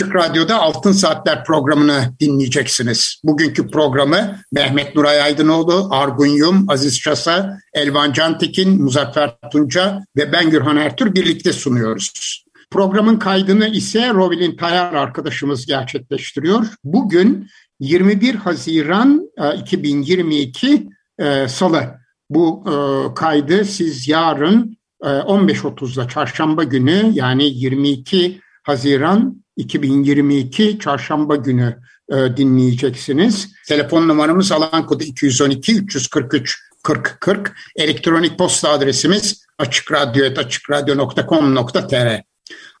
Açık Radyo'da Altın Saatler programını dinleyeceksiniz. Bugünkü programı Mehmet Nuray Aydınoğlu, Argun Yum, Aziz Çasa, Elvan Cantekin, Muzaffer Tunca ve ben Gürhan Ertür birlikte sunuyoruz. Programın kaydını ise Robilin Tayar arkadaşımız gerçekleştiriyor. Bugün 21 Haziran 2022 e, e, Salı. Bu e, kaydı siz yarın 15.30'da çarşamba günü yani 22 Haziran 2022 çarşamba günü dinleyeceksiniz. Telefon numaramız alan kodu 212 343 40 40. Elektronik posta adresimiz açıkradyo.com.tr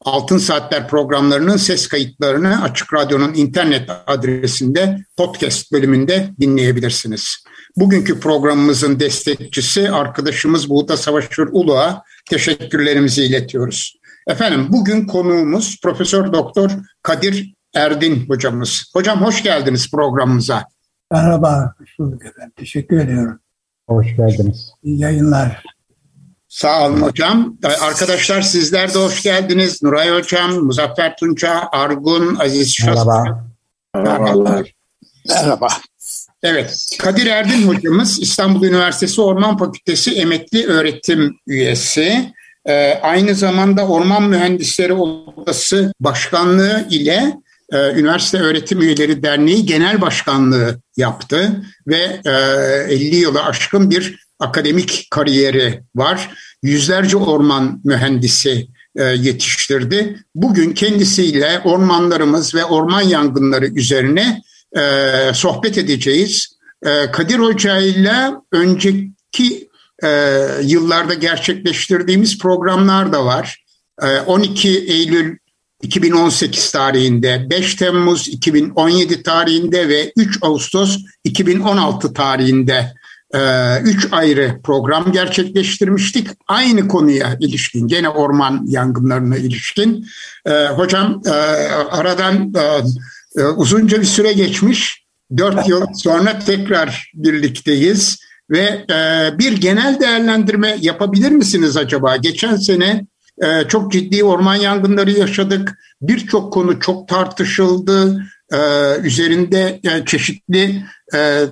Altın Saatler programlarının ses kayıtlarını Açık Radyo'nun internet adresinde podcast bölümünde dinleyebilirsiniz. Bugünkü programımızın destekçisi arkadaşımız Buğda Savaşır Uluğa teşekkürlerimizi iletiyoruz. Efendim bugün konuğumuz Profesör Doktor Kadir Erdin hocamız. Hocam hoş geldiniz programımıza. Merhaba, hoş bulduk efendim. Teşekkür ediyorum. Hoş geldiniz. İyi yayınlar. Sağ olun hocam. Arkadaşlar sizler de hoş geldiniz. Nuray Hocam, Muzaffer Tunça, Argun, Aziz Şas. Merhaba. Merhabalar. Merhaba. Evet, Kadir Erdin hocamız İstanbul Üniversitesi Orman Fakültesi emekli öğretim üyesi. Ee, aynı zamanda Orman Mühendisleri Odası Başkanlığı ile e, Üniversite Öğretim Üyeleri Derneği Genel Başkanlığı yaptı ve e, 50 yılı aşkın bir akademik kariyeri var. Yüzlerce orman mühendisi e, yetiştirdi. Bugün kendisiyle ormanlarımız ve orman yangınları üzerine e, sohbet edeceğiz. E, Kadir Hoca ile önceki yıllarda gerçekleştirdiğimiz programlar da var. 12 Eylül 2018 tarihinde, 5 Temmuz 2017 tarihinde ve 3 Ağustos 2016 tarihinde ee, üç ayrı program gerçekleştirmiştik. Aynı konuya ilişkin, gene orman yangınlarına ilişkin. Ee, hocam e, aradan e, e, uzunca bir süre geçmiş. Dört yıl sonra tekrar birlikteyiz. Ve bir genel değerlendirme yapabilir misiniz acaba? Geçen sene çok ciddi orman yangınları yaşadık. Birçok konu çok tartışıldı. Üzerinde çeşitli e,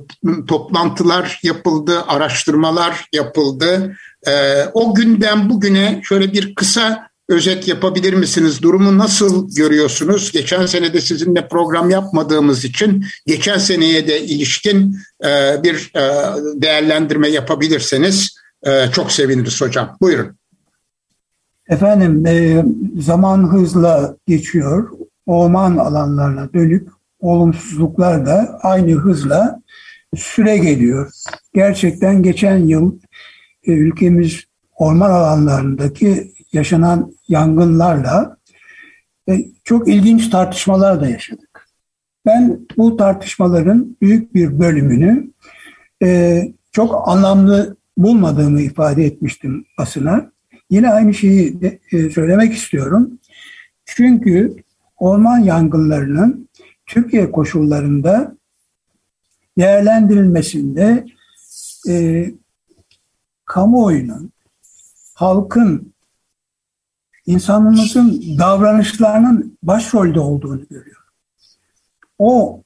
toplantılar yapıldı, araştırmalar yapıldı. E, o günden bugüne şöyle bir kısa özet yapabilir misiniz? Durumu nasıl görüyorsunuz? Geçen sene de sizinle program yapmadığımız için geçen seneye de ilişkin e, bir e, değerlendirme yapabilirseniz e, çok seviniriz hocam. Buyurun. Efendim zaman hızla geçiyor. Orman alanlarına dönük olumsuzluklar da aynı hızla süre geliyor. Gerçekten geçen yıl ülkemiz orman alanlarındaki yaşanan yangınlarla e, çok ilginç tartışmalar da yaşadık. Ben bu tartışmaların büyük bir bölümünü e, çok anlamlı bulmadığımı ifade etmiştim basına. Yine aynı şeyi söylemek istiyorum. Çünkü orman yangınlarının Türkiye koşullarında değerlendirilmesinde e, kamuoyunun, halkın, insanımızın davranışlarının başrolde olduğunu görüyorum. O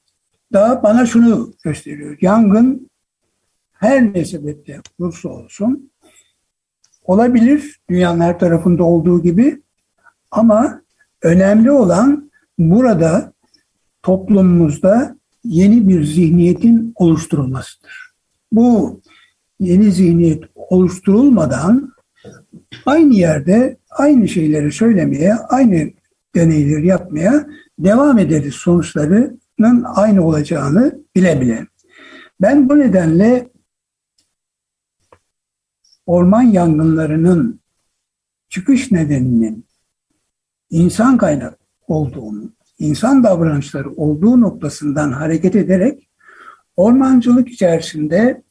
da bana şunu gösteriyor. Yangın her ne sebeple olursa olsun olabilir dünyanın her tarafında olduğu gibi ama önemli olan burada toplumumuzda yeni bir zihniyetin oluşturulmasıdır. Bu yeni zihniyet oluşturulmadan aynı yerde aynı şeyleri söylemeye, aynı deneyleri yapmaya devam ederiz sonuçlarının aynı olacağını bile bile. Ben bu nedenle orman yangınlarının çıkış nedeninin insan kaynak olduğunu, insan davranışları olduğu noktasından hareket ederek ormancılık içerisinde,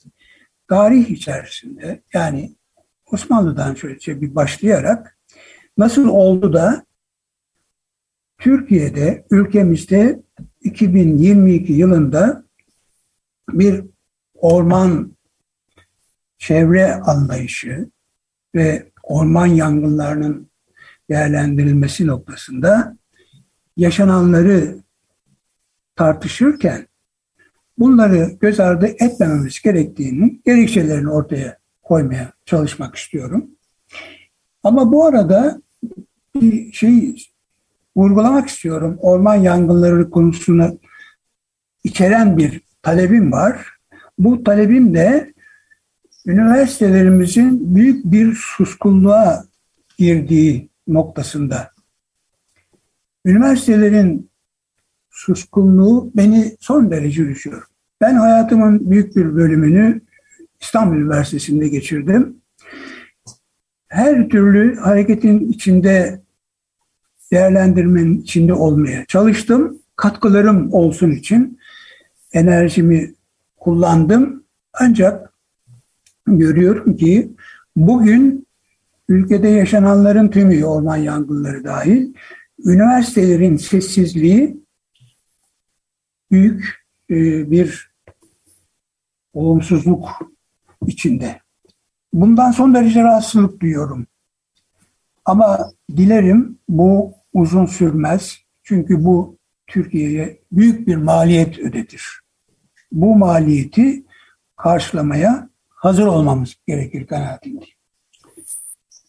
tarih içerisinde yani Osmanlı'dan şöyle bir başlayarak nasıl oldu da Türkiye'de, ülkemizde 2022 yılında bir orman çevre anlayışı ve orman yangınlarının değerlendirilmesi noktasında yaşananları tartışırken bunları göz ardı etmememiz gerektiğini, gerekçelerini ortaya koymaya çalışmak istiyorum. Ama bu arada bir şey vurgulamak istiyorum. Orman yangınları konusunu içeren bir talebim var. Bu talebim de üniversitelerimizin büyük bir suskunluğa girdiği noktasında. Üniversitelerin suskunluğu beni son derece üzüyor. Ben hayatımın büyük bir bölümünü İstanbul Üniversitesi'nde geçirdim. Her türlü hareketin içinde değerlendirmenin içinde olmaya çalıştım. Katkılarım olsun için enerjimi kullandım. Ancak görüyorum ki bugün ülkede yaşananların tümü orman yangınları dahil üniversitelerin sessizliği büyük e, bir olumsuzluk içinde. Bundan son derece rahatsızlık duyuyorum. Ama dilerim bu uzun sürmez. Çünkü bu Türkiye'ye büyük bir maliyet ödetir. Bu maliyeti karşılamaya hazır olmamız gerekir kanaatindeyim.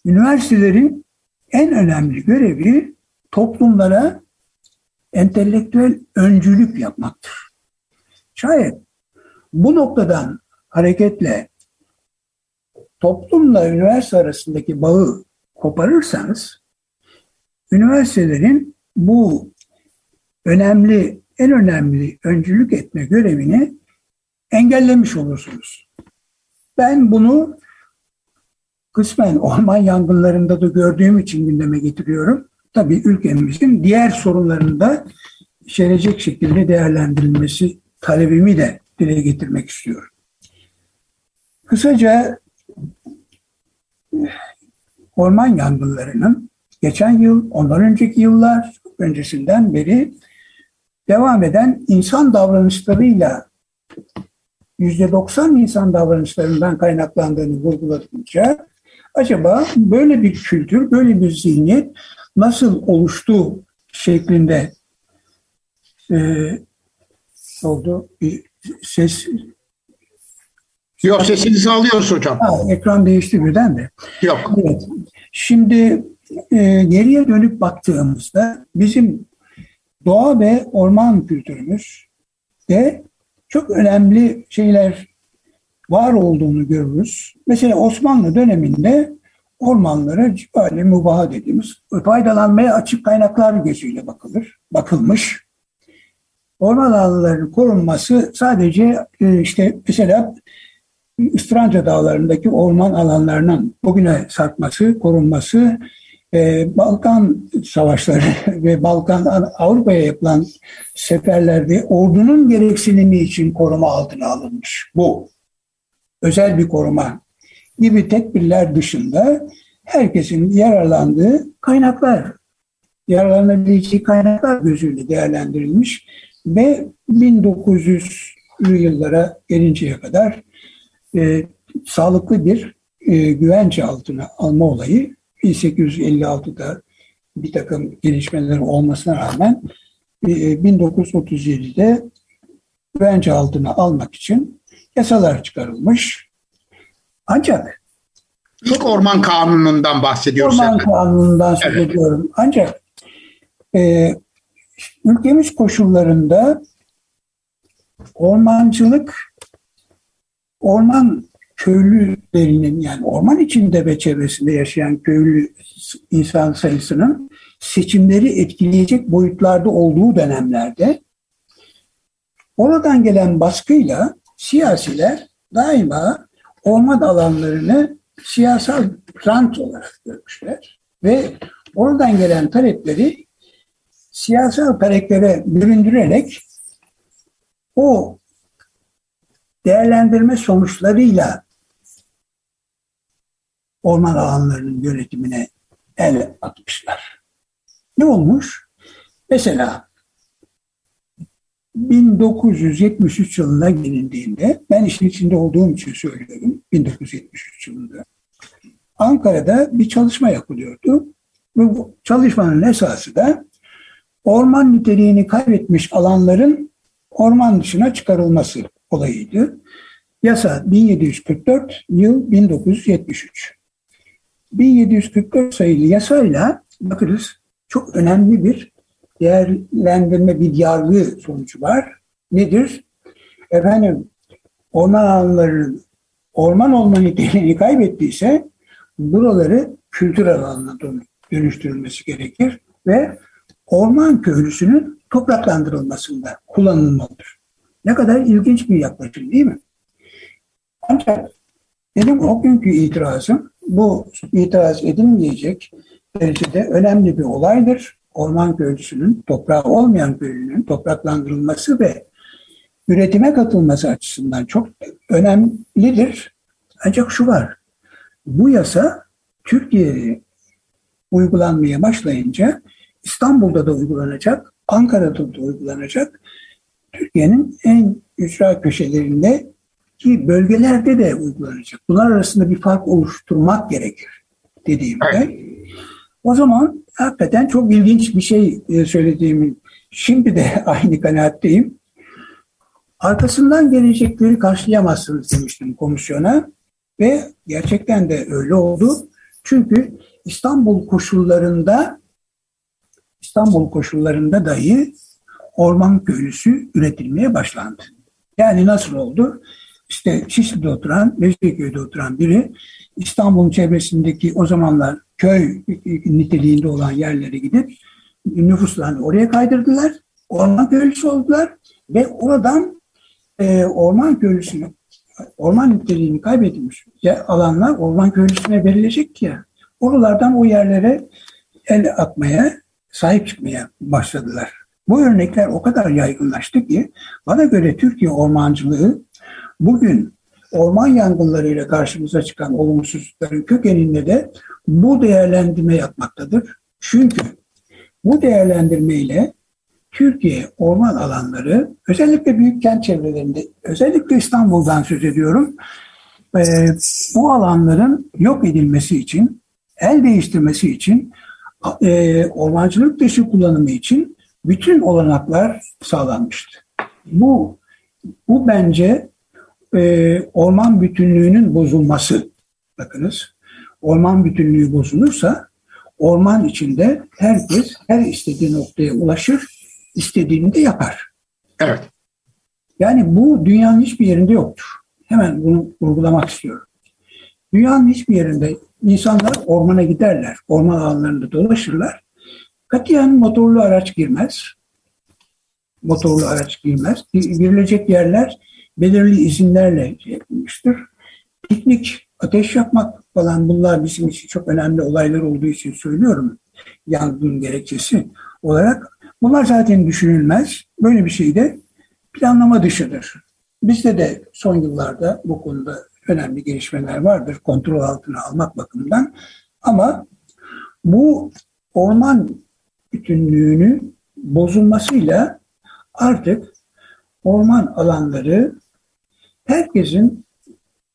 Üniversitelerin en önemli görevi toplumlara entelektüel öncülük yapmaktır. Şayet bu noktadan hareketle toplumla üniversite arasındaki bağı koparırsanız üniversitelerin bu önemli, en önemli öncülük etme görevini engellemiş olursunuz. Ben bunu kısmen orman yangınlarında da gördüğüm için gündeme getiriyorum. Tabii ülkemizin diğer sorunlarında içerecek şekilde değerlendirilmesi talebimi de dile getirmek istiyorum. Kısaca orman yangınlarının geçen yıl, ondan önceki yıllar öncesinden beri devam eden insan davranışlarıyla %90 insan davranışlarından kaynaklandığını vurguladınca acaba böyle bir kültür, böyle bir zihniyet nasıl oluştu şeklinde e, oldu? Bir ses Yok sesinizi alıyoruz hocam. Ha, ekran değişti birden de. Yok. Evet. Şimdi e, geriye dönüp baktığımızda bizim doğa ve orman kültürümüz de çok önemli şeyler var olduğunu görürüz. Mesela Osmanlı döneminde ormanlara cibali mubaha dediğimiz faydalanmaya açık kaynaklar gözüyle bakılır, bakılmış. Orman alanlarının korunması sadece e, işte mesela İstranca dağlarındaki orman alanlarının bugüne sarkması, korunması, e, Balkan savaşları ve Balkan Avrupa'ya yapılan seferlerde ordunun gereksinimi için koruma altına alınmış. Bu özel bir koruma gibi tedbirler dışında herkesin yararlandığı kaynaklar, yararlanabileceği kaynaklar gözüyle değerlendirilmiş ve 1900'lü yıllara gelinceye kadar e, sağlıklı bir e, güvence altına alma olayı 1856'da bir takım gelişmeler olmasına rağmen e, 1937'de güvence altına almak için yasalar çıkarılmış. Ancak İlk orman kanunundan bahsediyoruz. Orman kanunundan söz evet. ediyorum. Ancak e, ülkemiz koşullarında ormancılık orman köylülerinin yani orman içinde ve çevresinde yaşayan köylü insan sayısının seçimleri etkileyecek boyutlarda olduğu dönemlerde oradan gelen baskıyla siyasiler daima orman alanlarını siyasal rant olarak görmüşler ve oradan gelen talepleri siyasal taleplere büründürerek o değerlendirme sonuçlarıyla orman alanlarının yönetimine el atmışlar. Ne olmuş? Mesela 1973 yılına gelindiğinde, ben işin içinde olduğum için söylüyorum, 1973 yılında Ankara'da bir çalışma yapılıyordu. Bu çalışmanın esası da orman niteliğini kaybetmiş alanların orman dışına çıkarılması olayıydı. Yasa 1744, yıl 1973. 1744 sayılı yasayla bakınız çok önemli bir değerlendirme, bir yargı sonucu var. Nedir? Efendim orman alanlarının orman olma niteliğini kaybettiyse buraları kültür alanına dönüştürülmesi gerekir ve orman köylüsünün topraklandırılmasında kullanılmalıdır. Ne kadar ilginç bir yaklaşım değil mi? Ancak benim o günkü itirazım bu itiraz edilmeyecek derecede önemli bir olaydır. Orman köylüsünün, toprağı olmayan köylünün topraklandırılması ve üretime katılması açısından çok önemlidir. Ancak şu var, bu yasa Türkiye'de uygulanmaya başlayınca İstanbul'da da uygulanacak, Ankara'da da uygulanacak. Türkiye'nin en ücra köşelerinde ki bölgelerde de uygulanacak. Bunlar arasında bir fark oluşturmak gerekir dediğimde. O zaman hakikaten çok ilginç bir şey e, söylediğimi şimdi de aynı kanaatteyim. Arkasından gelecekleri karşılayamazsınız demiştim komisyona ve gerçekten de öyle oldu. Çünkü İstanbul koşullarında İstanbul koşullarında dahi orman köylüsü üretilmeye başlandı. Yani nasıl oldu? İşte Şişli'de oturan, Mecidiyeköy'de oturan biri İstanbul'un çevresindeki o zamanlar köy niteliğinde olan yerlere gidip nüfuslarını oraya kaydırdılar. Orman köylüsü oldular ve oradan e, orman köylüsünü, orman niteliğini kaybedilmiş alanlar orman köylüsüne verilecek ya. Oralardan o yerlere el atmaya, sahip çıkmaya başladılar. Bu örnekler o kadar yaygınlaştı ki bana göre Türkiye ormancılığı bugün orman yangınlarıyla karşımıza çıkan olumsuzlukların kökeninde de bu değerlendirme yapmaktadır. Çünkü bu değerlendirmeyle Türkiye orman alanları özellikle büyük kent çevrelerinde özellikle İstanbul'dan söz ediyorum e, bu alanların yok edilmesi için el değiştirmesi için e, ormancılık dışı kullanımı için bütün olanaklar sağlanmıştı. Bu bu bence e, orman bütünlüğünün bozulması. Bakınız, orman bütünlüğü bozulursa orman içinde herkes her istediği noktaya ulaşır, istediğini de yapar. Evet. Yani bu dünyanın hiçbir yerinde yoktur. Hemen bunu vurgulamak istiyorum. Dünyanın hiçbir yerinde insanlar ormana giderler, orman alanlarında dolaşırlar. Katiyen motorlu araç girmez. Motorlu araç girmez. Girilecek yerler belirli izinlerle yapılmıştır. Piknik, ateş yapmak falan bunlar bizim için çok önemli olaylar olduğu için söylüyorum. Yangın gerekçesi olarak. Bunlar zaten düşünülmez. Böyle bir şey de planlama dışıdır. Bizde de son yıllarda bu konuda önemli gelişmeler vardır kontrol altına almak bakımından. Ama bu orman bütünlüğünü bozulmasıyla artık orman alanları herkesin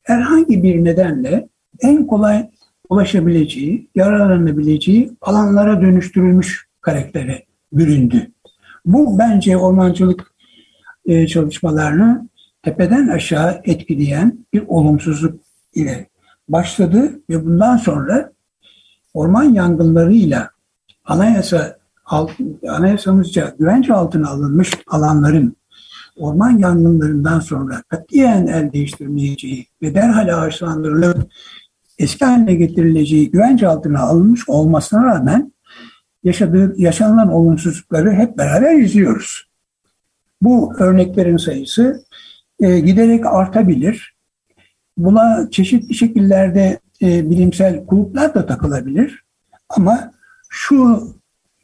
herhangi bir nedenle en kolay ulaşabileceği, yararlanabileceği alanlara dönüştürülmüş karaktere büründü. Bu bence ormancılık e, çalışmalarını tepeden aşağı etkileyen bir olumsuzluk ile başladı ve bundan sonra orman yangınlarıyla anayasa anayasamızca güvence altına alınmış alanların orman yangınlarından sonra katiyen el değiştirmeyeceği ve derhal ağaçlandırılıp eski haline getirileceği güvence altına alınmış olmasına rağmen yaşadığı, yaşanılan olumsuzlukları hep beraber izliyoruz. Bu örneklerin sayısı e, giderek artabilir. Buna çeşitli şekillerde e, bilimsel kulüpler de takılabilir. Ama şu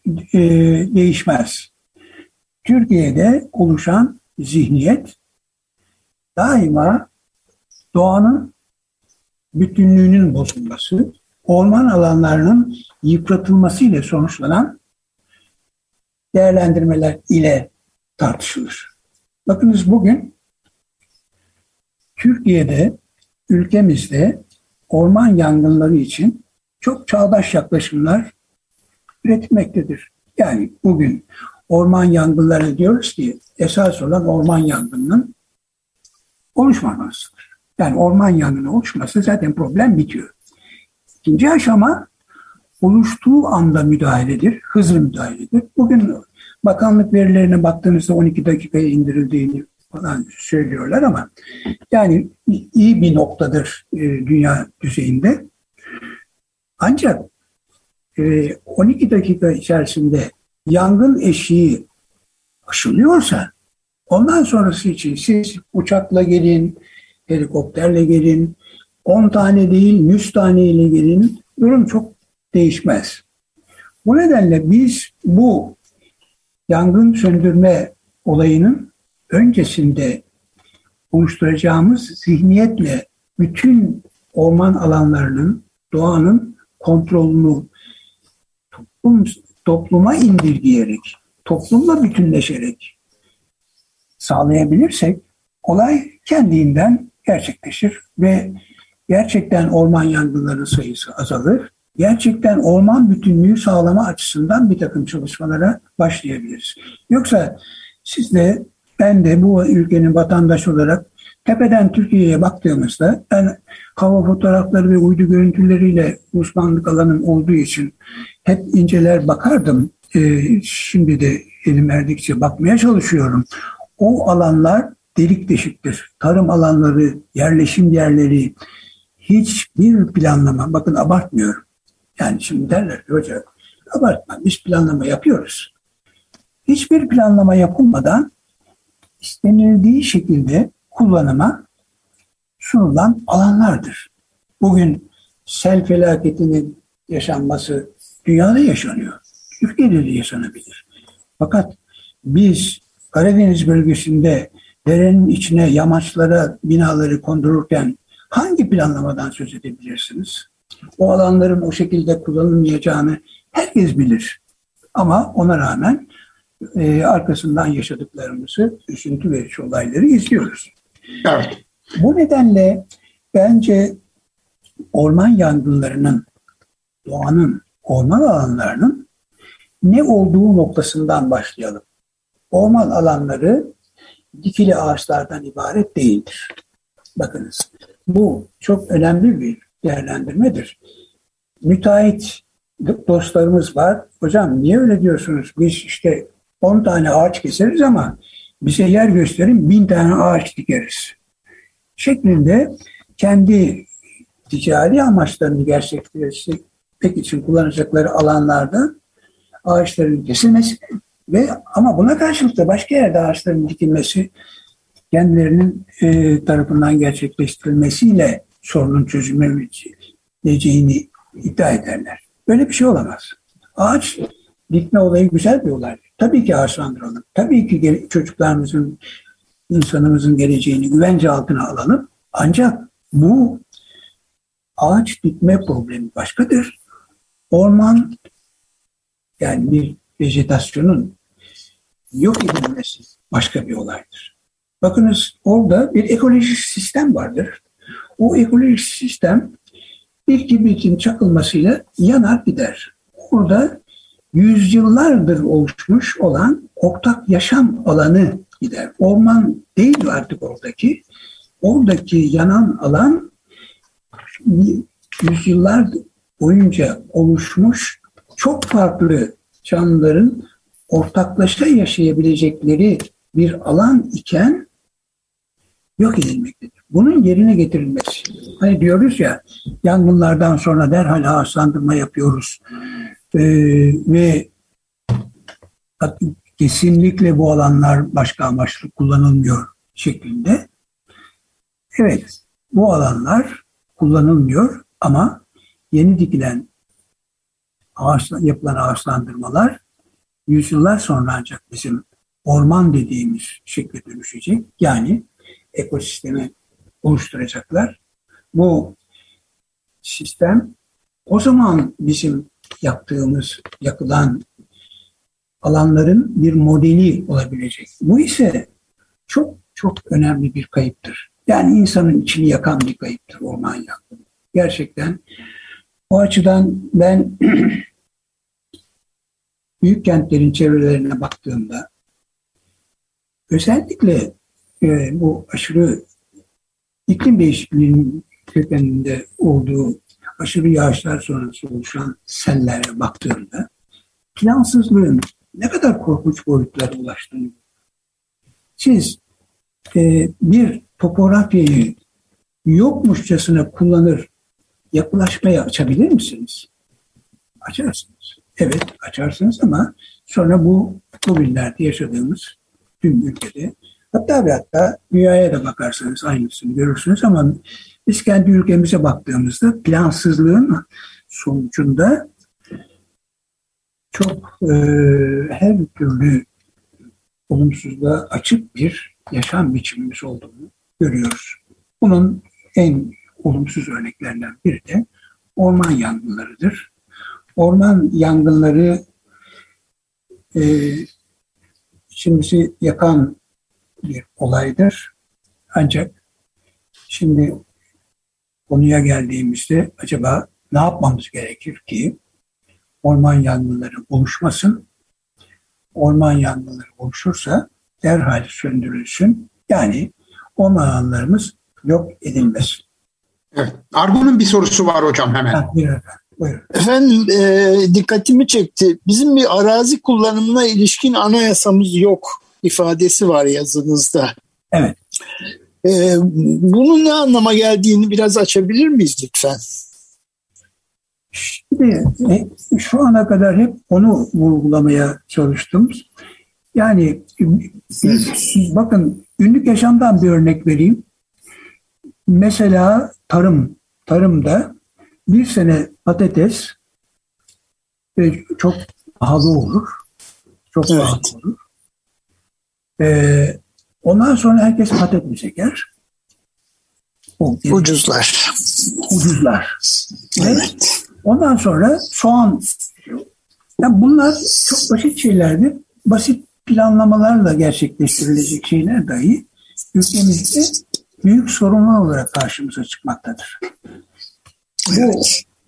e, değişmez. Türkiye'de oluşan zihniyet daima doğanın bütünlüğünün bozulması, orman alanlarının yıpratılması ile sonuçlanan değerlendirmeler ile tartışılır. Bakınız bugün Türkiye'de, ülkemizde orman yangınları için çok çağdaş yaklaşımlar üretilmektedir. Yani bugün orman yangınları diyoruz ki esas olan orman yangınının oluşmamasıdır. Yani orman yangını oluşması zaten problem bitiyor. İkinci aşama oluştuğu anda müdahaledir, hızlı müdahaledir. Bugün bakanlık verilerine baktığınızda 12 dakikaya indirildiğini falan söylüyorlar ama yani iyi bir noktadır e, dünya düzeyinde. Ancak 12 dakika içerisinde yangın eşiği aşılıyorsa ondan sonrası için siz uçakla gelin, helikopterle gelin, 10 tane değil 100 tane ile gelin durum çok değişmez. Bu nedenle biz bu yangın söndürme olayının öncesinde oluşturacağımız zihniyetle bütün orman alanlarının, doğanın kontrolünü toplum, topluma indirgeyerek, toplumla bütünleşerek sağlayabilirsek olay kendinden gerçekleşir ve gerçekten orman yangınlarının sayısı azalır. Gerçekten orman bütünlüğü sağlama açısından bir takım çalışmalara başlayabiliriz. Yoksa siz de ben de bu ülkenin vatandaşı olarak tepeden Türkiye'ye baktığımızda ben hava fotoğrafları ve uydu görüntüleriyle uzmanlık alanım olduğu için hep inceler bakardım. Ee, şimdi de elim erdikçe bakmaya çalışıyorum. O alanlar delik deşiktir. Tarım alanları, yerleşim yerleri, hiçbir planlama, bakın abartmıyorum. Yani şimdi derler ki hocam abartma biz planlama yapıyoruz. Hiçbir planlama yapılmadan istenildiği şekilde kullanıma sunulan alanlardır. Bugün sel felaketinin yaşanması dünyada yaşanıyor. Türkiye'de de yaşanabilir. Fakat biz Karadeniz bölgesinde derenin içine yamaçlara binaları kondururken hangi planlamadan söz edebilirsiniz? O alanların o şekilde kullanılmayacağını herkes bilir. Ama ona rağmen e, arkasından yaşadıklarımızı, üzüntü verici olayları izliyoruz. Evet. Bu nedenle bence orman yangınlarının, doğanın, orman alanlarının ne olduğu noktasından başlayalım. Orman alanları dikili ağaçlardan ibaret değildir. Bakınız bu çok önemli bir değerlendirmedir. Müteahhit dostlarımız var. Hocam niye öyle diyorsunuz? Biz işte 10 tane ağaç keseriz ama bize yer gösterin bin tane ağaç dikeriz. Şeklinde kendi ticari amaçlarını gerçekleştirmek için kullanacakları alanlarda ağaçların kesilmesi ve ama buna karşılık da başka yerde ağaçların dikilmesi kendilerinin e, tarafından gerçekleştirilmesiyle sorunun çözülmeyeceğini iddia ederler. Böyle bir şey olamaz. Ağaç dikme olayı güzel bir olay. Tabii ki ağaçlandıralım. Tabii ki çocuklarımızın, insanımızın geleceğini güvence altına alalım. Ancak bu ağaç dikme problemi başkadır. Orman yani bir vejetasyonun yok edilmesi başka bir olaydır. Bakınız orada bir ekolojik sistem vardır. O ekolojik sistem bir kibritin çakılmasıyla yanar gider. Orada yüzyıllardır oluşmuş olan ortak yaşam alanı gider. Orman değil artık oradaki. Oradaki yanan alan yüzyıllar boyunca oluşmuş çok farklı canlıların ortaklaşa yaşayabilecekleri bir alan iken yok edilmektedir. Bunun yerine getirilmesi. Hani diyoruz ya yangınlardan sonra derhal ağaçlandırma yapıyoruz. Ee, ve kesinlikle bu alanlar başka amaçlı kullanılmıyor şeklinde. Evet, bu alanlar kullanılmıyor Ama yeni dikilen ağaç, yapılan ağaçlandırmalar yüzyıllar sonra ancak bizim orman dediğimiz şekle dönüşecek. Yani ekosistemi oluşturacaklar. Bu sistem o zaman bizim yaptığımız, yakılan alanların bir modeli olabilecek. Bu ise çok çok önemli bir kayıptır. Yani insanın içini yakan bir kayıptır orman yangını. Gerçekten o açıdan ben büyük kentlerin çevrelerine baktığımda özellikle e, bu aşırı iklim değişikliğinin kökeninde olduğu aşırı yağışlar sonrası oluşan sellere baktığımda plansızlığın ne kadar korkunç boyutlara ulaştığını siz e, bir topografyayı yokmuşçasına kullanır yapılaşmayı açabilir misiniz? Açarsınız. Evet açarsınız ama sonra bu bugünlerde yaşadığımız tüm ülkede hatta ve hatta dünyaya da bakarsanız aynısını görürsünüz ama biz kendi ülkemize baktığımızda plansızlığın sonucunda çok e, her türlü olumsuzluğa açık bir yaşam biçimimiz olduğunu görüyoruz. Bunun en olumsuz örneklerinden biri de orman yangınlarıdır. Orman yangınları e, içimizi yakan bir olaydır. Ancak şimdi konuya geldiğimizde acaba ne yapmamız gerekir ki orman yangınları oluşmasın? Orman yangınları oluşursa derhal söndürülsün. Yani orman alanlarımız yok edilmesin. Evet. Argun'un bir sorusu var hocam hemen. Ha, buyurun efendim. Buyurun. Efendim e, dikkatimi çekti. Bizim bir arazi kullanımına ilişkin anayasamız yok ifadesi var yazınızda. Evet. E, bunun ne anlama geldiğini biraz açabilir miyiz lütfen? Şimdi e, şu ana kadar hep onu vurgulamaya çalıştım. Yani siz bakın günlük yaşamdan bir örnek vereyim. Mesela tarım, tarımda bir sene patates e, çok pahalı olur. Çok evet. pahalı olur. Ee, ondan sonra herkes patates çeker. O, ucuzlar. Ucuzlar. Evet. ondan sonra soğan. Yani bunlar çok basit şeylerdir. Basit planlamalarla gerçekleştirilecek şeyler dahi ülkemizde büyük sorunlar olarak karşımıza çıkmaktadır. Bu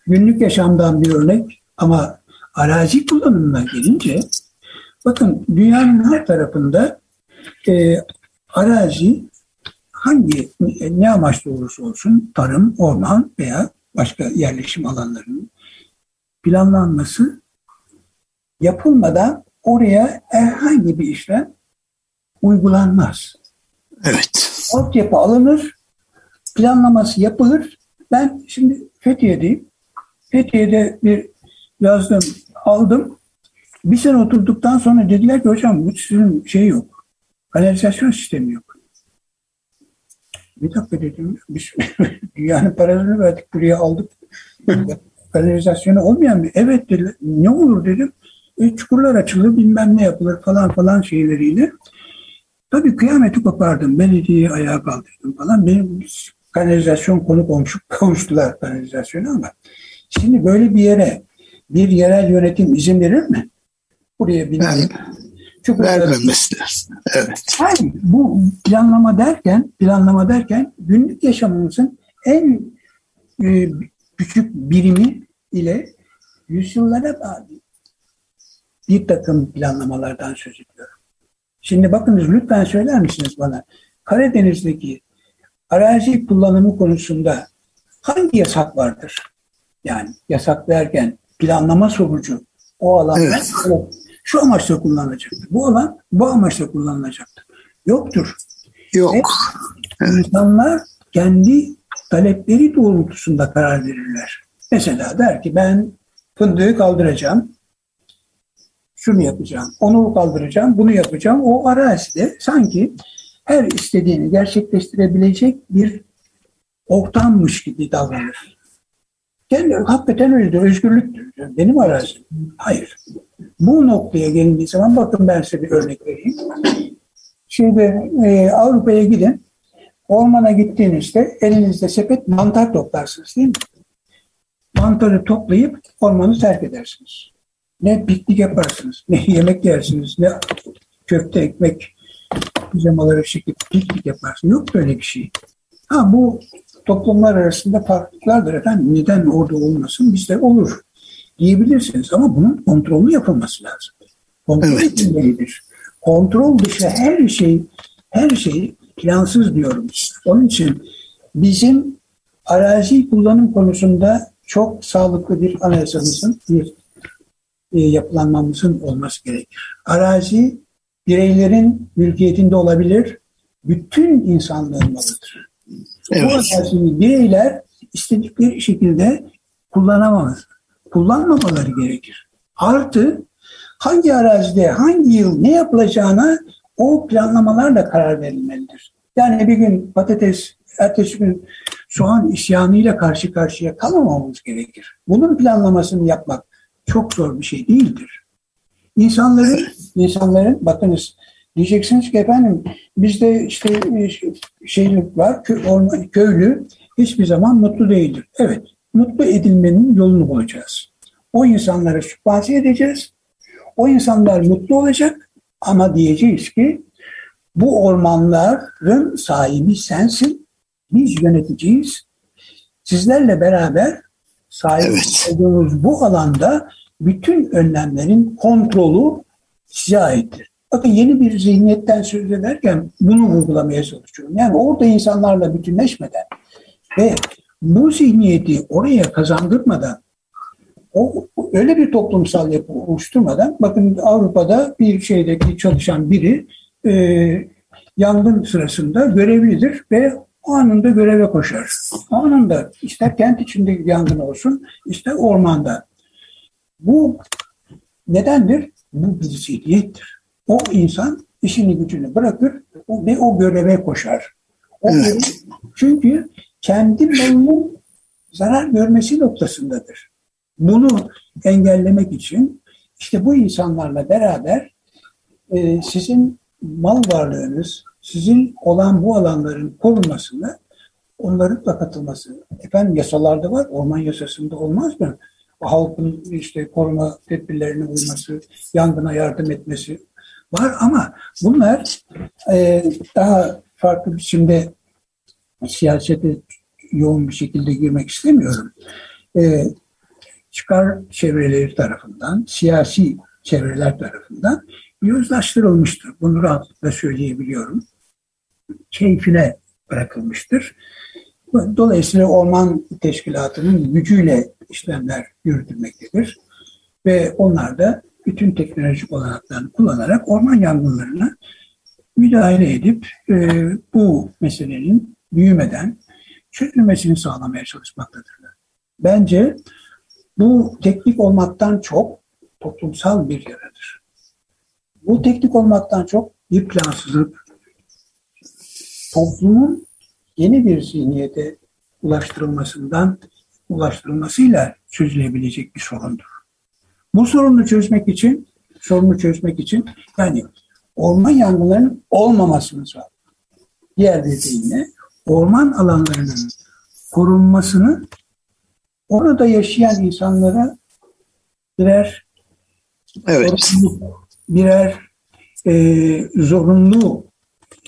günlük yaşamdan bir örnek ama arazi kullanımına gelince bakın dünyanın her tarafında e, arazi hangi ne amaçlı olursa olsun tarım, orman veya başka yerleşim alanlarının planlanması yapılmadan oraya herhangi bir işlem uygulanmaz. Evet. Altyapı alınır, planlaması yapılır. Ben şimdi Fethiye'deyim. Fethiye'de bir yazdım, aldım. Bir sene oturduktan sonra dediler ki hocam bu sizin şey yok. Kanalizasyon sistemi yok. Bir dakika dedim. Biz dünyanın parasını verdik buraya aldık. Kanalizasyonu olmayan mı? Evet dediler. Ne olur dedim. E, çukurlar açılır bilmem ne yapılır falan falan şeyleriyle. Tabii kıyameti kopardım. Belediyeyi ayağa kaldırdım falan. Benim kanalizasyon konu komşu kavuştular kanalizasyonu ama şimdi böyle bir yere bir yerel yönetim izin verir mi? Buraya çok vermemesi lazım. Evet. Hayır, bu planlama derken planlama derken günlük yaşamımızın en e, küçük birimi ile yüzyıllara bağlı bir takım planlamalardan söz ediyorum. Şimdi bakınız lütfen söyler misiniz bana Karadeniz'deki arazi kullanımı konusunda hangi yasak vardır? Yani yasak derken planlama sonucu o alanda evet. Şu amaçla kullanılacaktır. Bu alan bu amaçla kullanılacaktır. Yoktur. Yok. Evet. insanlar kendi talepleri doğrultusunda karar verirler. Mesela der ki ben fındığı kaldıracağım, şunu yapacağım, onu kaldıracağım, bunu yapacağım. O arazide sanki her istediğini gerçekleştirebilecek bir ortammış gibi davranır. Kendi, hakikaten öyledir, özgürlüktür. Benim arazim. Hayır. Bu noktaya gelindiği zaman bakın ben size bir örnek vereyim. Şimdi e, Avrupa'ya gidin. Ormana gittiğinizde elinizde sepet mantar toplarsınız değil mi? Mantarı toplayıp ormanı terk edersiniz. Ne piknik yaparsınız, ne yemek yersiniz, ne köfte, ekmek, pijamaları çekip piknik yaparsınız. Yok böyle bir şey. Ha bu toplumlar arasında farklılıklardır efendim. Neden orada olmasın? Bizde olur diyebilirsiniz ama bunun kontrolü yapılması lazım. Kontrol evet. edilmelidir. Kontrol dışı her şey her şey plansız diyorum. Onun için bizim arazi kullanım konusunda çok sağlıklı bir anayasamızın, bir e, yapılanmamızın olması gerekir. Arazi bireylerin mülkiyetinde olabilir, bütün insanlığın malıdır. Evet. Bu araziyi bireyler istedikleri şekilde kullanamaz. Kullanmamaları gerekir. Artı hangi arazide, hangi yıl ne yapılacağına o planlamalarla karar verilmelidir. Yani bir gün patates, ertesi gün soğan isyanıyla karşı karşıya kalamamamız gerekir. Bunun planlamasını yapmak çok zor bir şey değildir. İnsanların, insanların bakınız diyeceksiniz ki efendim bizde işte e, şeylik var, köylü hiçbir zaman mutlu değildir. Evet, mutlu edilmenin yolunu bulacağız. O insanlara sübvanse edeceğiz. O insanlar mutlu olacak ama diyeceğiz ki bu ormanların sahibi sensin. Biz yöneticiyiz. Sizlerle beraber sahip evet. olduğunuz bu alanda bütün önlemlerin kontrolü size aittir. Bakın yeni bir zihniyetten söz ederken bunu vurgulamaya çalışıyorum. Yani orada insanlarla bütünleşmeden ve bu zihniyeti oraya kazandırmadan o öyle bir toplumsal yapı oluşturmadan bakın Avrupa'da bir şeydeki çalışan biri e, yangın sırasında görevlidir ve o anında göreve koşar. Anında ister kent içinde yangın olsun ister ormanda. Bu nedendir? Bu bir zihniyettir. O insan işini gücünü bırakır ve o göreve koşar. O görev, çünkü kendi malının zarar görmesi noktasındadır. Bunu engellemek için işte bu insanlarla beraber e, sizin mal varlığınız, sizin olan bu alanların korunmasını, onların da katılması. Efendim yasalarda var, orman yasasında olmaz mı? Halkın işte koruma tedbirlerine uyması, yangına yardım etmesi var ama bunlar e, daha farklı biçimde siyasete yoğun bir şekilde girmek istemiyorum. E, çıkar çevreleri tarafından, siyasi çevreler tarafından yozlaştırılmıştır. Bunu rahatlıkla söyleyebiliyorum. Keyfine bırakılmıştır. Dolayısıyla orman teşkilatının gücüyle işlemler yürütülmektedir. Ve onlar da bütün teknolojik olanaklarını kullanarak orman yangınlarına müdahale edip e, bu meselenin büyümeden çözülmesini sağlamaya çalışmaktadırlar. Bence bu teknik olmaktan çok toplumsal bir yaradır. Bu teknik olmaktan çok bir plansızlık, toplumun yeni bir zihniyete ulaştırılmasından ulaştırılmasıyla çözülebilecek bir sorundur. Bu sorunu çözmek için sorunu çözmek için yani orman yangınlarının olmamasını var. Diğer bir deyimle orman alanlarının korunmasını orada yaşayan insanlara birer evet. birer e, zorunlu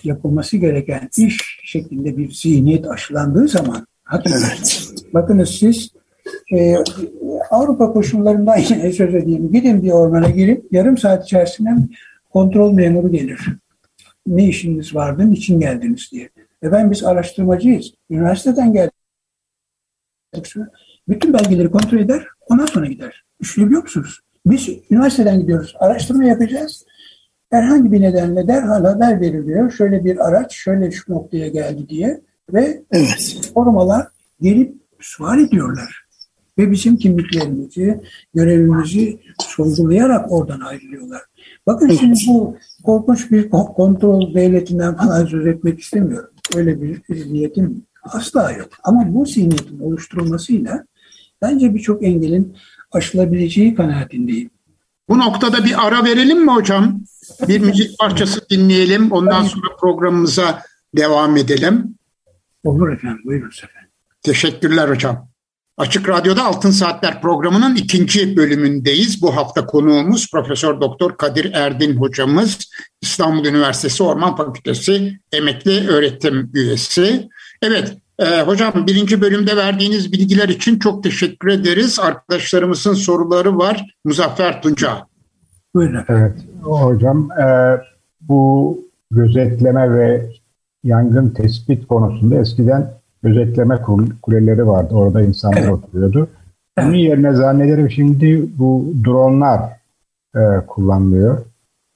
yapılması gereken iş şeklinde bir zihniyet aşılandığı zaman hakikaten evet. bakınız siz e, Avrupa koşullarından yine söz edeyim. Gidin bir ormana girip yarım saat içerisinde kontrol memuru gelir. Ne işiniz vardı, niçin geldiniz diye. Efendim biz araştırmacıyız. Üniversiteden geldik. Bütün belgeleri kontrol eder, ondan sonra gider. Düşünebiliyor musunuz? Biz üniversiteden gidiyoruz, araştırma yapacağız. Herhangi bir nedenle derhal haber veriliyor. Şöyle bir araç, şöyle şu noktaya geldi diye. Ve evet. korumalar gelip sual ediyorlar. Ve bizim kimliklerimizi, görevimizi sorgulayarak oradan ayrılıyorlar. Bakın şimdi bu korkunç bir kontrol devletinden falan söz etmek istemiyorum. Öyle bir niyetim asla yok. Ama bu zihniyetin oluşturulmasıyla bence birçok engelin aşılabileceği kanaatindeyim. Bu noktada bir ara verelim mi hocam? Bir müzik parçası dinleyelim. Ondan sonra programımıza devam edelim. Olur efendim. Buyurun efendim. Teşekkürler hocam. Açık Radyo'da Altın Saatler programının ikinci bölümündeyiz. Bu hafta konuğumuz Profesör Doktor Kadir Erdin hocamız, İstanbul Üniversitesi Orman Fakültesi emekli öğretim üyesi. Evet, e, hocam birinci bölümde verdiğiniz bilgiler için çok teşekkür ederiz. Arkadaşlarımızın soruları var. Muzaffer Tunca. Buyurun. Evet, hocam e, bu gözetleme ve yangın tespit konusunda eskiden gözetleme kuleleri vardı. Orada insanlar evet. oturuyordu. Bunun yerine zannederim şimdi bu dronlar e, kullanılıyor.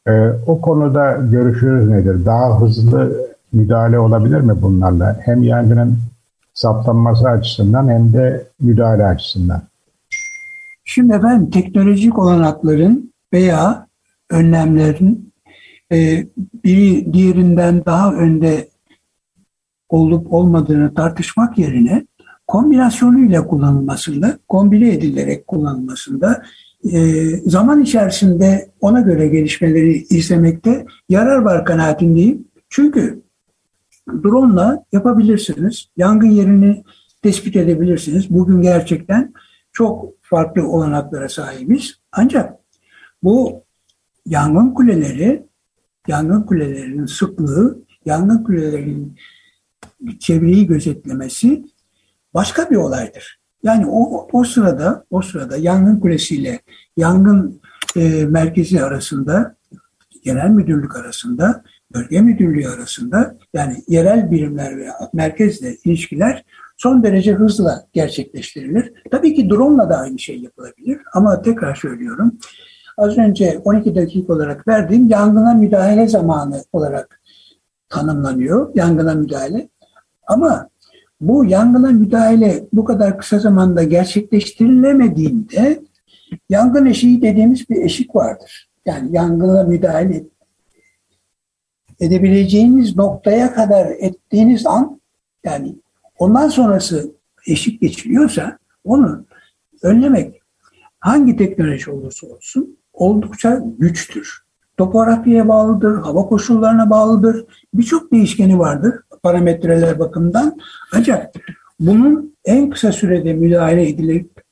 E, o konuda görüşürüz nedir? Daha hızlı müdahale olabilir mi bunlarla? Hem yangının saptanması açısından hem de müdahale açısından. Şimdi efendim teknolojik olanakların veya önlemlerin e, biri diğerinden daha önde olup olmadığını tartışmak yerine kombinasyonuyla kullanılmasında, kombine edilerek kullanılmasında e, zaman içerisinde ona göre gelişmeleri izlemekte yarar var kanaatindeyim. Çünkü drone yapabilirsiniz. Yangın yerini tespit edebilirsiniz. Bugün gerçekten çok farklı olanaklara sahibiz. Ancak bu yangın kuleleri, yangın kulelerinin sıklığı, yangın kulelerinin çevreyi gözetlemesi başka bir olaydır. Yani o, o sırada o sırada yangın kulesiyle yangın e, merkezi arasında genel müdürlük arasında bölge müdürlüğü arasında yani yerel birimler ve merkezle ilişkiler son derece hızlı gerçekleştirilir. Tabii ki drone da aynı şey yapılabilir ama tekrar söylüyorum. Az önce 12 dakika olarak verdiğim yangına müdahale zamanı olarak tanımlanıyor. Yangına müdahale. Ama bu yangına müdahale bu kadar kısa zamanda gerçekleştirilemediğinde yangın eşiği dediğimiz bir eşik vardır. Yani yangına müdahale edebileceğiniz noktaya kadar ettiğiniz an yani ondan sonrası eşik geçiliyorsa onu önlemek hangi teknoloji olursa olsun oldukça güçtür. Topografiye bağlıdır, hava koşullarına bağlıdır. Birçok değişkeni vardır parametreler bakımından. Ancak bunun en kısa sürede müdahale edilip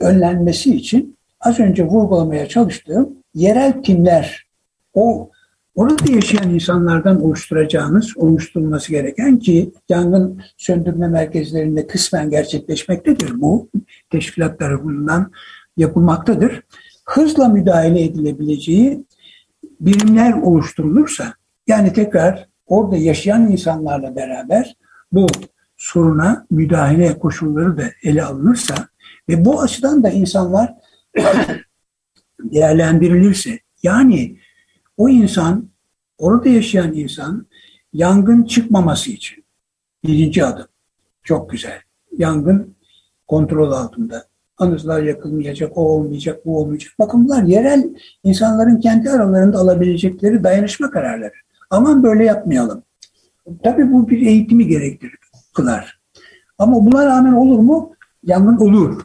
önlenmesi için az önce vurgulamaya çalıştığım yerel timler o orada yaşayan insanlardan oluşturacağınız, oluşturulması gereken ki yangın söndürme merkezlerinde kısmen gerçekleşmektedir bu. Teşkilat tarafından yapılmaktadır. Hızla müdahale edilebileceği birimler oluşturulursa yani tekrar orada yaşayan insanlarla beraber bu soruna müdahale koşulları da ele alınırsa ve bu açıdan da insanlar değerlendirilirse yani o insan orada yaşayan insan yangın çıkmaması için birinci adım çok güzel. Yangın kontrol altında. Anızlar yakılmayacak, o olmayacak, bu olmayacak. Bakın bunlar yerel insanların kendi aralarında alabilecekleri dayanışma kararları. Aman böyle yapmayalım. Tabii bu bir eğitimi gerektirir. Ama buna rağmen olur mu? Yangın olur.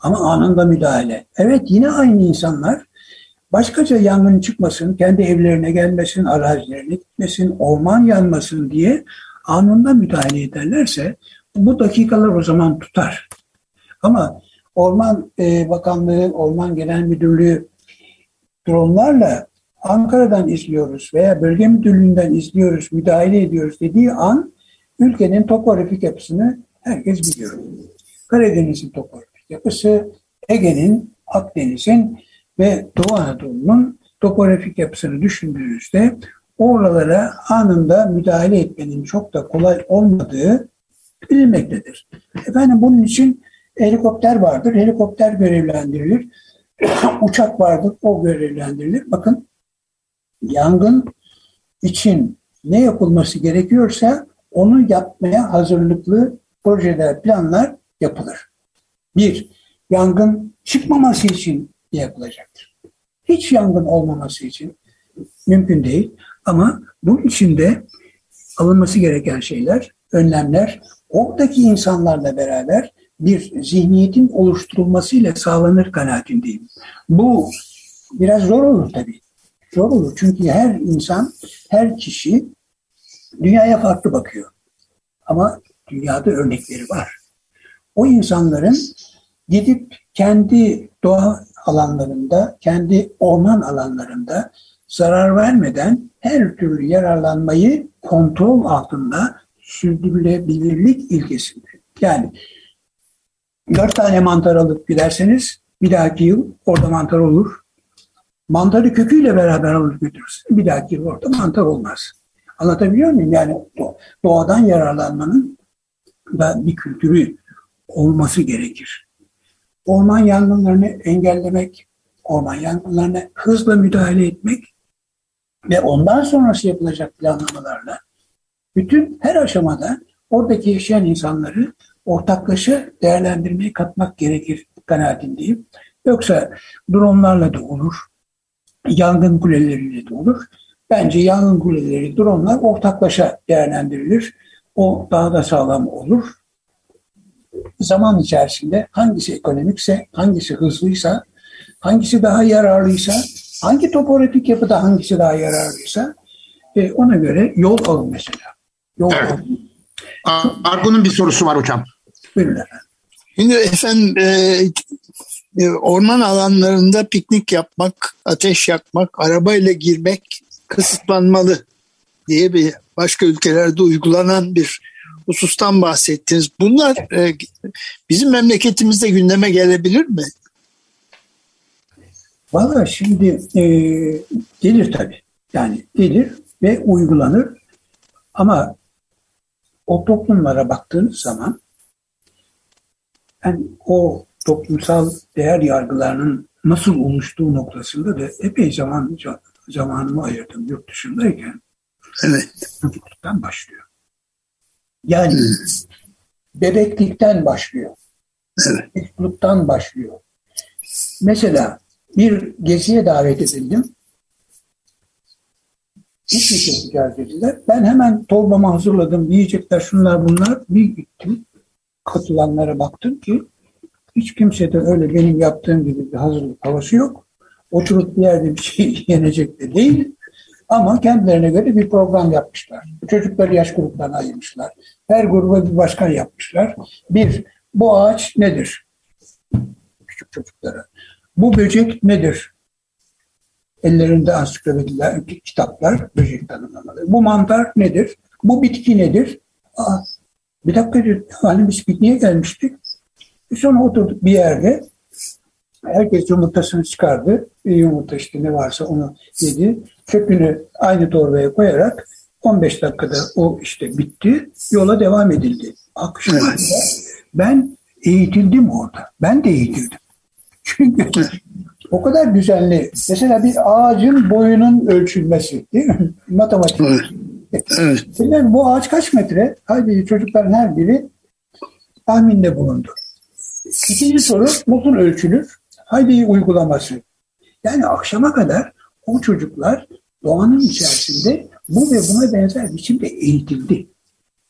Ama anında müdahale. Evet yine aynı insanlar başkaca yangın çıkmasın, kendi evlerine gelmesin, arazilerine gitmesin, orman yanmasın diye anında müdahale ederlerse bu dakikalar o zaman tutar. Ama Orman e, Bakanlığı, Orman Genel Müdürlüğü dronlarla Ankara'dan izliyoruz veya bölge müdürlüğünden izliyoruz, müdahale ediyoruz dediği an ülkenin topografik yapısını herkes biliyor. Karadeniz'in topografik yapısı, Ege'nin, Akdeniz'in ve Doğu Anadolu'nun topografik yapısını düşündüğünüzde oralara anında müdahale etmenin çok da kolay olmadığı bilinmektedir. Efendim bunun için helikopter vardır, helikopter görevlendirilir. Uçak vardır, o görevlendirilir. Bakın yangın için ne yapılması gerekiyorsa onu yapmaya hazırlıklı projeler, planlar yapılır. Bir, yangın çıkmaması için yapılacaktır? Hiç yangın olmaması için mümkün değil. Ama bunun içinde alınması gereken şeyler, önlemler, oradaki insanlarla beraber bir zihniyetin oluşturulmasıyla sağlanır kanaatindeyim. Bu biraz zor olur tabii. Zor olur çünkü her insan, her kişi dünyaya farklı bakıyor. Ama dünyada örnekleri var. O insanların gidip kendi doğa alanlarında, kendi orman alanlarında zarar vermeden her türlü yararlanmayı kontrol altında sürdürülebilirlik ilkesinde. Yani dört tane mantar alıp giderseniz bir dahaki yıl orada mantar olur. Mantarı köküyle beraber alıp götürürsünüz. Bir dahaki yıl orada mantar olmaz. Anlatabiliyor muyum? Yani doğadan yararlanmanın da bir kültürü olması gerekir. Orman yangınlarını engellemek, orman yangınlarına hızla müdahale etmek ve ondan sonrası yapılacak planlamalarla bütün her aşamada oradaki yaşayan insanları ortaklaşa değerlendirmeye katmak gerekir kanaatindeyim. Yoksa dronlarla da olur, yangın kuleleriyle de olur. Bence yangın kuleleri, dronlar ortaklaşa değerlendirilir. O daha da sağlam olur. Zaman içerisinde hangisi ekonomikse, hangisi hızlıysa, hangisi daha yararlıysa, hangi topografik yapıda hangisi daha yararlıysa e, ona göre yol alın mesela. Yol Evet. alın. Argun'un bir sorusu var hocam. Buyurun efendim. Şimdi efendim e, orman alanlarında piknik yapmak, ateş yakmak, arabayla girmek kısıtlanmalı diye bir başka ülkelerde uygulanan bir husustan bahsettiniz. Bunlar e, bizim memleketimizde gündeme gelebilir mi? Valla şimdi e, gelir tabii. Yani gelir ve uygulanır. Ama o toplumlara baktığınız zaman yani o toplumsal değer yargılarının nasıl oluştuğu noktasında da epey zaman zamanımı ayırdım yurt dışındayken. Evet. Çocukluktan başlıyor. Yani bebeklikten başlıyor. Evet. Çocukluktan başlıyor. Mesela bir geziye davet edildim. Hiçbir şey yapacağız dediler. Ben hemen torbamı hazırladım. Yiyecekler şunlar bunlar. Bir gittim. Katılanlara baktım ki hiç kimsede öyle benim yaptığım gibi bir hazırlık havası yok. Oturup bir yerde bir şey yenecek de değil. Ama kendilerine göre bir program yapmışlar. Çocukları yaş gruplarına ayırmışlar. Her gruba bir başkan yapmışlar. Bir, bu ağaç nedir? Küçük çocuklara. Bu böcek nedir? Ellerinde ansiklopediler, kitaplar, böcek tanımlamaları. Bu mantar nedir? Bu bitki nedir? Aa, bir dakika diyor, hani biz pikniğe gelmiştik. Sonra oturduk bir yerde. Herkes yumurtasını çıkardı. Bir yumurta işte ne varsa onu yedi. Çöpünü aynı torbaya koyarak 15 dakikada o işte bitti. Yola devam edildi. Akşam ben eğitildim orada. Ben de eğitildim. Çünkü o kadar düzenli. Mesela bir ağacın boyunun ölçülmesi değil mi? Matematik. Evet. Şimdi bu ağaç kaç metre? Haydi çocukların her biri tahminde bulundu. İkinci soru nasıl ölçülür? Haydi uygulaması. Yani akşama kadar o çocuklar doğanın içerisinde bu ve buna benzer biçimde eğitildi.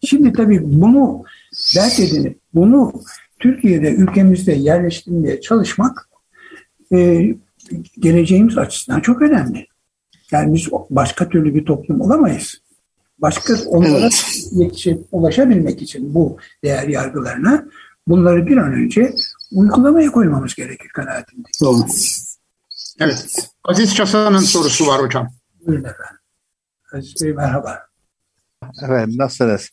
Şimdi tabii bunu dert edinip bunu Türkiye'de ülkemizde yerleştirmeye çalışmak e, geleceğimiz açısından çok önemli. Yani biz başka türlü bir toplum olamayız. Başka onlara yetişip ulaşabilmek için bu değer yargılarına bunları bir an önce uygulamaya koymamız gerekir kanaatinde. Doğru. Evet. Aziz Çasan'ın sorusu var hocam. Buyurun efendim. Aziz Bey merhaba. Evet nasılsınız?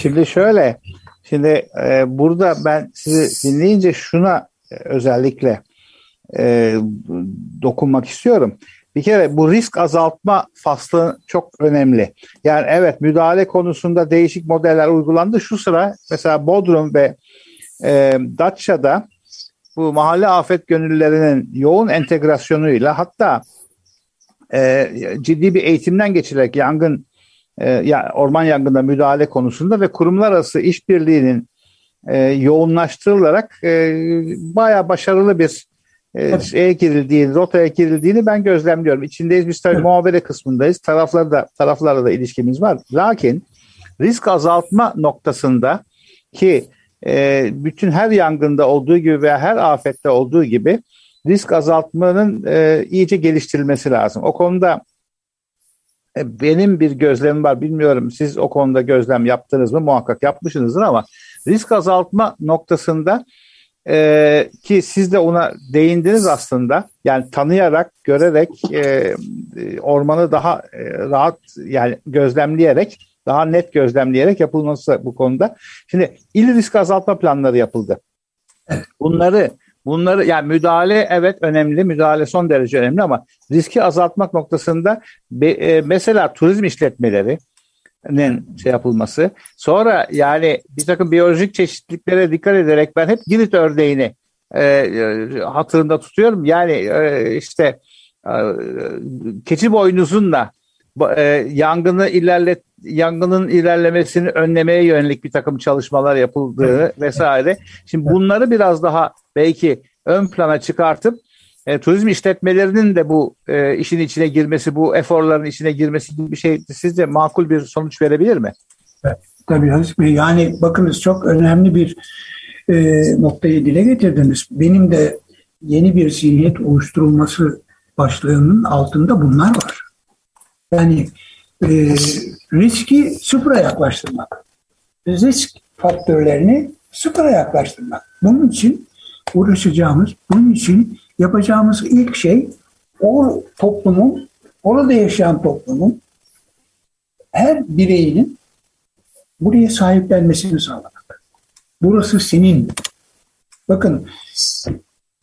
Şimdi şöyle, şimdi e, burada ben sizi dinleyince şuna e, özellikle e, dokunmak istiyorum. Bir kere bu risk azaltma faslı çok önemli. Yani evet müdahale konusunda değişik modeller uygulandı. Şu sıra mesela Bodrum ve e, Datça'da bu mahalle afet gönüllülerinin yoğun entegrasyonuyla hatta e, ciddi bir eğitimden geçilerek yangın e, ya orman yangında müdahale konusunda ve kurumlar arası işbirliğinin e, yoğunlaştırılarak e, bayağı başarılı bir e, şeye girildiğini, rotaya girildiğini ben gözlemliyorum. İçindeyiz biz tabii muhabere kısmındayız. Taraflarda da taraflarla da ilişkimiz var. Lakin risk azaltma noktasında ki e, bütün her yangında olduğu gibi veya her afette olduğu gibi risk azaltmanın e, iyice geliştirilmesi lazım. O konuda e, benim bir gözlemim var. Bilmiyorum siz o konuda gözlem yaptınız mı? Muhakkak yapmışsınızdır ama risk azaltma noktasında e, ki siz de ona değindiniz aslında. Yani tanıyarak, görerek ormanı daha rahat yani gözlemleyerek, daha net gözlemleyerek yapılması bu konuda. Şimdi il risk azaltma planları yapıldı. Bunları Bunları yani müdahale evet önemli, müdahale son derece önemli ama riski azaltmak noktasında be, e, mesela turizm işletmeleri şey yapılması. Sonra yani bir takım biyolojik çeşitliklere dikkat ederek ben hep Girit örneğini e, e, hatırında tutuyorum. Yani e, işte e, keçi boynuzunla e, yangını ilerlet yangının ilerlemesini önlemeye yönelik bir takım çalışmalar yapıldığı vesaire. Şimdi bunları biraz daha belki ön plana çıkartıp e, turizm işletmelerinin de bu e, işin içine girmesi, bu eforların içine girmesi gibi bir şey sizce makul bir sonuç verebilir mi? Evet, tabii Aziz Bey. Yani bakınız çok önemli bir e, noktayı dile getirdiniz. Benim de yeni bir zihniyet oluşturulması başlığının altında bunlar var. Yani e, riski sıfıra yaklaştırmak. Risk faktörlerini sıfıra yaklaştırmak. Bunun için uğraşacağımız, bunun için yapacağımız ilk şey o toplumun, orada yaşayan toplumun her bireyinin buraya sahiplenmesini sağlamak. Burası senin. Bakın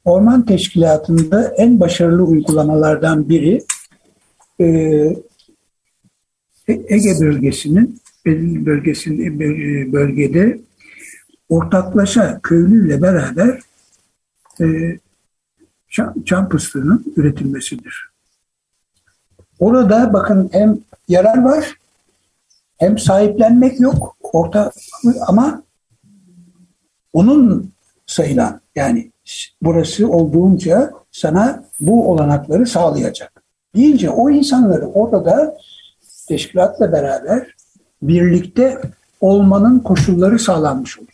Orman Teşkilatı'nda en başarılı uygulamalardan biri e, Ege bölgesinin bölgesinde bölgede ortaklaşa köylüyle beraber e, çam fıstığının üretilmesidir. Orada bakın hem yarar var hem sahiplenmek yok orta ama onun sayılan yani burası olduğunca sana bu olanakları sağlayacak. Deyince o insanları orada teşkilatla beraber birlikte olmanın koşulları sağlanmış oluyor.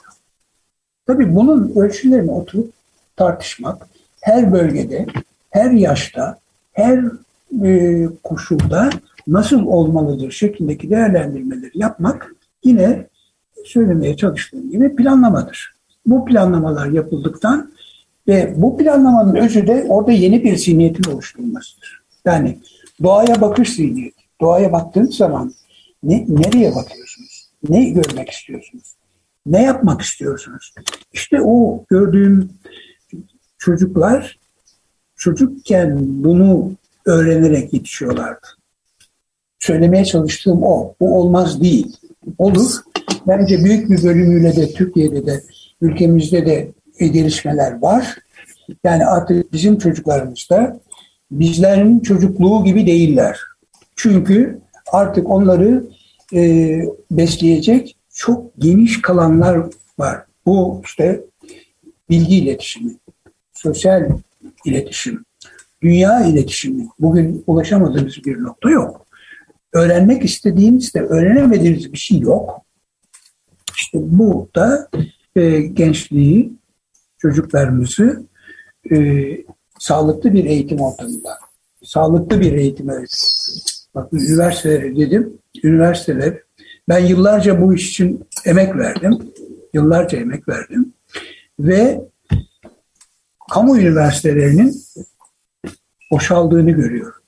Tabii bunun ölçülerini oturup tartışmak her bölgede, her yaşta, her e, koşulda nasıl olmalıdır şeklindeki değerlendirmeleri yapmak yine söylemeye çalıştığım gibi planlamadır. Bu planlamalar yapıldıktan ve bu planlamanın özü de orada yeni bir zihniyetin oluşturulmasıdır. Yani doğaya bakış zihniyeti. Doğaya baktığınız zaman ne, nereye bakıyorsunuz? Ne görmek istiyorsunuz? Ne yapmak istiyorsunuz? İşte o gördüğüm çocuklar çocukken bunu öğrenerek yetişiyorlardı. Söylemeye çalıştığım o. Bu olmaz değil. Olur. Bence büyük bir bölümüyle de Türkiye'de de ülkemizde de gelişmeler var. Yani artık bizim çocuklarımız da bizlerin çocukluğu gibi değiller. Çünkü artık onları e, besleyecek çok geniş kalanlar var. Bu işte bilgi iletişimi, sosyal iletişim, dünya iletişimi. Bugün ulaşamadığımız bir nokta yok. Öğrenmek istediğimizde öğrenemediğimiz bir şey yok. İşte bu da e, gençliği, çocuklarımızı e, sağlıklı bir eğitim ortamında, sağlıklı bir eğitim öğretim. Bak üniversite dedim, üniversiteler. Ben yıllarca bu iş için emek verdim. Yıllarca emek verdim. Ve kamu üniversitelerinin boşaldığını görüyorum.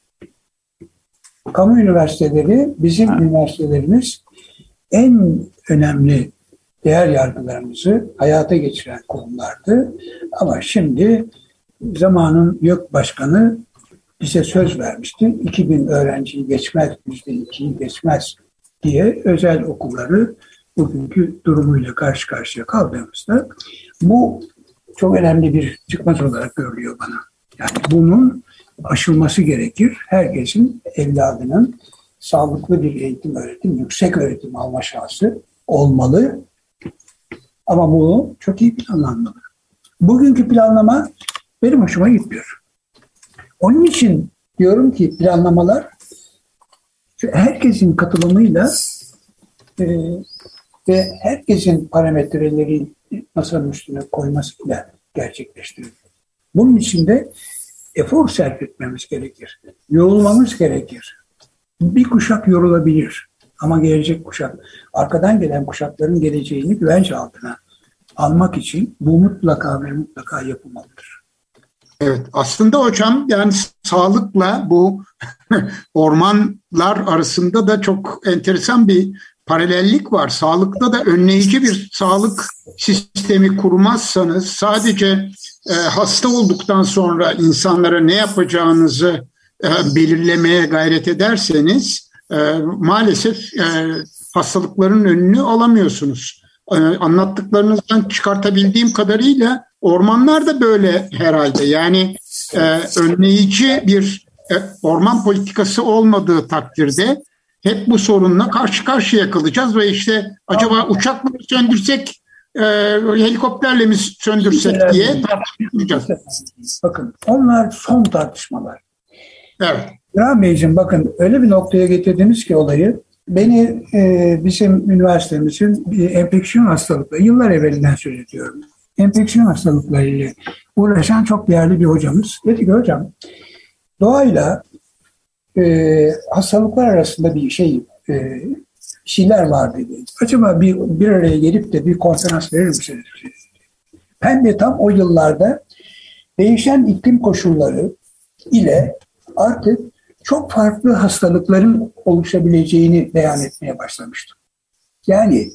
Kamu üniversiteleri bizim üniversitelerimiz en önemli değer yargılarımızı hayata geçiren kurumlardı. Ama şimdi zamanın YÖK Başkanı bize söz vermişti. 2000 öğrenciyi geçmez, %2'yi geçmez diye özel okulları bugünkü durumuyla karşı karşıya kaldığımızda bu çok önemli bir çıkmaz olarak görülüyor bana. Yani bunun aşılması gerekir. Herkesin evladının sağlıklı bir eğitim öğretim, yüksek öğretim alma şansı olmalı. Ama bu çok iyi planlanmalı. Bugünkü planlama benim hoşuma gitmiyor. Onun için diyorum ki planlamalar herkesin katılımıyla e, ve herkesin parametreleri masanın üstüne koymasıyla gerçekleştirilir. Bunun için de efor sarf etmemiz gerekir. Yorulmamız gerekir. Bir kuşak yorulabilir ama gelecek kuşak, arkadan gelen kuşakların geleceğini güvence altına almak için bu mutlaka ve mutlaka yapılmalıdır. Evet aslında hocam yani sağlıkla bu ormanlar arasında da çok enteresan bir paralellik var. Sağlıkta da önleyici bir sağlık sistemi kurmazsanız sadece e, hasta olduktan sonra insanlara ne yapacağınızı e, belirlemeye gayret ederseniz e, maalesef e, hastalıkların önünü alamıyorsunuz. E, anlattıklarınızdan çıkartabildiğim kadarıyla ormanlar da böyle herhalde. Yani e, önleyici bir e, orman politikası olmadığı takdirde hep bu sorunla karşı karşıya kalacağız ve işte acaba uçak mı söndürsek e, helikopterle mi söndürsek diye tartışacağız. Bakın onlar son tartışmalar. Evet. İbrahim Beyciğim bakın öyle bir noktaya getirdiniz ki olayı. Beni e, bizim üniversitemizin bir enfeksiyon hastalıkları yıllar evvelinden söz ediyorum. Enfeksiyon hastalıklarıyla uğraşan çok değerli bir hocamız. Dedi ki hocam doğayla e, hastalıklar arasında bir şey e, şeyler var dedi. Acaba bir, bir araya gelip de bir konferans verir misiniz? Ben de tam o yıllarda değişen iklim koşulları ile artık çok farklı hastalıkların oluşabileceğini beyan etmeye başlamıştım. Yani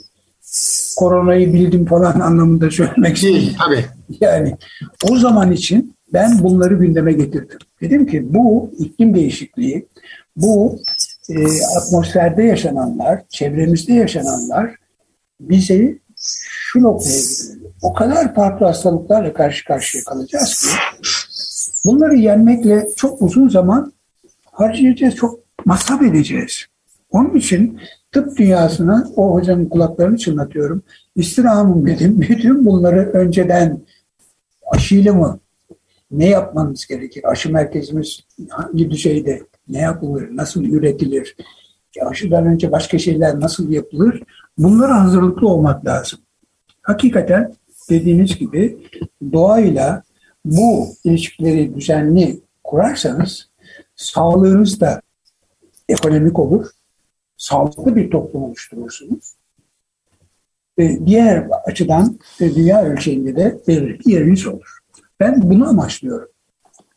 koronayı bildim falan anlamında söylemek istedim. Tabii. Yani o zaman için ben bunları gündeme getirdim. Dedim ki bu iklim değişikliği, bu e, atmosferde yaşananlar, çevremizde yaşananlar bizi şu noktaya getiriyor. O kadar farklı hastalıklarla karşı karşıya kalacağız ki bunları yenmekle çok uzun zaman harcayacağız, çok masraf edeceğiz. Onun için tıp dünyasına o hocanın kulaklarını çınlatıyorum. İstirhamım dedim. Bütün bunları önceden aşıyla mı ne yapmamız gerekir? Aşı merkezimiz hangi düzeyde? Ne yapılır? Nasıl üretilir? Aşıdan önce başka şeyler nasıl yapılır? Bunlara hazırlıklı olmak lazım. Hakikaten dediğiniz gibi doğayla bu ilişkileri düzenli kurarsanız sağlığınız da ekonomik olur. Sağlıklı bir toplum oluşturursunuz. Diğer açıdan dünya ölçeğinde de belirli yeriniz olur. Ben bunu amaçlıyorum.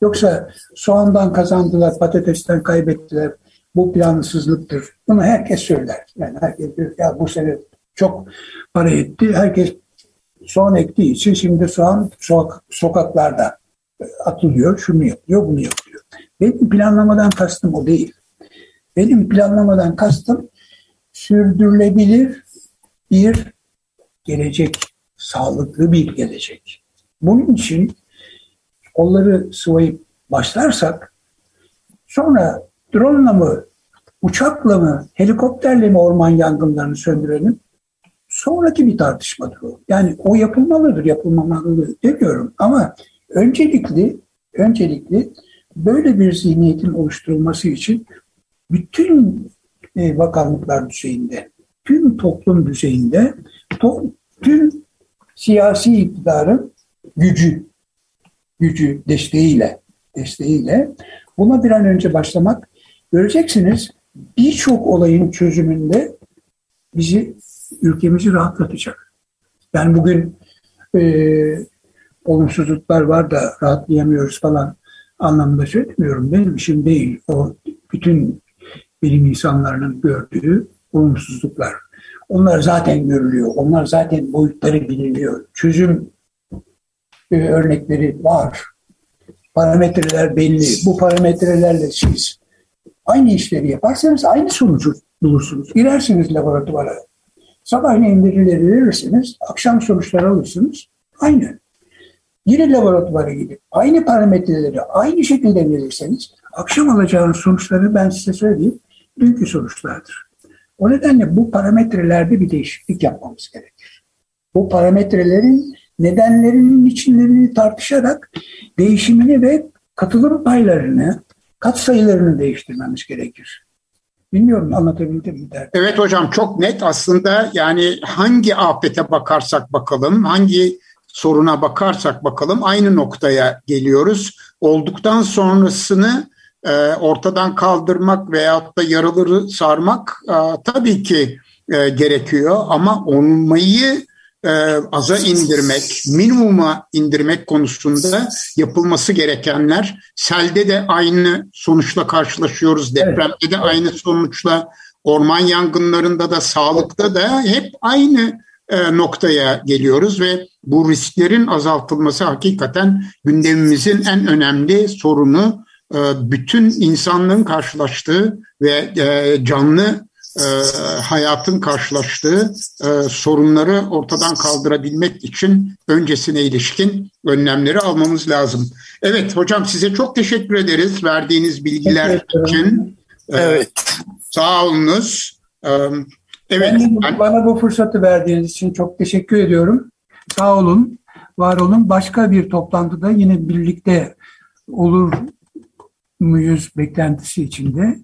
Yoksa soğandan kazandılar, patatesten kaybettiler. Bu plansızlıktır. Bunu herkes söyler. Yani herkes diyor ya bu sene çok para etti. Herkes soğan ektiği için şimdi soğan sokak, sokaklarda atılıyor, şunu yapıyor, bunu yapıyor. Benim planlamadan kastım o değil. Benim planlamadan kastım sürdürülebilir bir gelecek, sağlıklı bir gelecek. Bunun için kolları sıvayıp başlarsak sonra drone mı, uçakla mı, helikopterle mi orman yangınlarını söndürelim? Sonraki bir tartışmadır o. Yani o yapılmalıdır, yapılmamalıdır demiyorum. Ama öncelikli, öncelikli böyle bir zihniyetin oluşturulması için bütün e, bakanlıklar düzeyinde, tüm toplum düzeyinde, tüm siyasi iktidarın gücü gücü desteğiyle desteğiyle buna bir an önce başlamak göreceksiniz birçok olayın çözümünde bizi ülkemizi rahatlatacak. Yani bugün e, olumsuzluklar var da rahatlayamıyoruz falan anlamında söylemiyorum. Benim işim değil. O bütün bilim insanlarının gördüğü olumsuzluklar. Onlar zaten görülüyor. Onlar zaten boyutları biliniyor. Çözüm e, örnekleri var. Parametreler belli. Bu parametrelerle siz aynı işleri yaparsanız aynı sonucu bulursunuz. Girersiniz laboratuvara. Sabahleyin verileri verirsiniz, akşam sonuçları alırsınız. Aynı. Yine laboratuvara gidip aynı parametreleri aynı şekilde verirseniz akşam alacağınız sonuçları ben size söyleyeyim dünkü sonuçlardır. O nedenle bu parametrelerde bir değişiklik yapmamız gerekir. Bu parametrelerin nedenlerinin içinlerini tartışarak değişimini ve katılım paylarını, kat sayılarını değiştirmemiz gerekir. Bilmiyorum anlatabildim mi derdim. Evet hocam çok net aslında yani hangi afete bakarsak bakalım, hangi soruna bakarsak bakalım aynı noktaya geliyoruz. Olduktan sonrasını ortadan kaldırmak veyahut da yaraları sarmak e, tabii ki e, gerekiyor. Ama olmayı e, aza indirmek, minimuma indirmek konusunda yapılması gerekenler. Selde de aynı sonuçla karşılaşıyoruz, depremde de aynı sonuçla, orman yangınlarında da, sağlıkta da hep aynı e, noktaya geliyoruz ve bu risklerin azaltılması hakikaten gündemimizin en önemli sorunu. E, bütün insanlığın karşılaştığı ve e, canlı e, hayatın karşılaştığı sorunları ortadan kaldırabilmek için öncesine ilişkin önlemleri almamız lazım. Evet hocam size çok teşekkür ederiz verdiğiniz bilgiler için. Evet. Sağ olunuz. Evet. Ben, bana bu fırsatı verdiğiniz için çok teşekkür ediyorum. Sağ olun, var olun. Başka bir toplantıda yine birlikte olur muyuz beklentisi içinde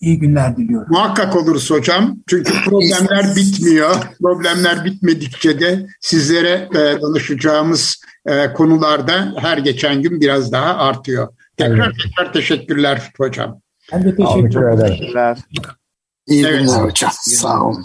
İyi günler diliyorum. Muhakkak oluruz hocam. Çünkü problemler bitmiyor. Problemler bitmedikçe de sizlere e, danışacağımız e, konularda her geçen gün biraz daha artıyor. Tekrar evet. tekrar teşekkürler hocam. Ben de teşekkür ederim. İyi evet. günler hocam. Sağ olun.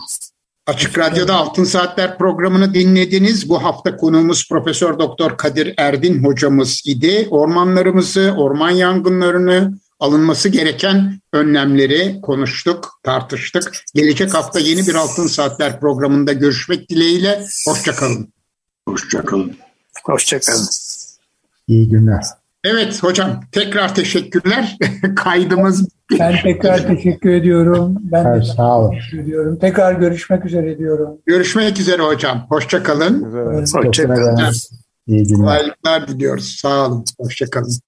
Açık Radyo'da Altın Saatler programını dinlediniz. Bu hafta konuğumuz Profesör Doktor Kadir Erdin hocamız idi. Ormanlarımızı, orman yangınlarını, alınması gereken önlemleri konuştuk, tartıştık. Gelecek hafta yeni bir Altın Saatler programında görüşmek dileğiyle. Hoşçakalın. Hoşçakalın. Hoşçakalın. İyi günler. Evet hocam tekrar teşekkürler. Kaydımız Ben tekrar teşekkür ediyorum. Ben evet, de sağ olun. teşekkür ediyorum. Tekrar görüşmek üzere diyorum. Görüşmek üzere hocam. Hoşçakalın. Hoşçakalın. İyi günler. Kolaylıklar diliyoruz. Sağ olun. Hoşçakalın.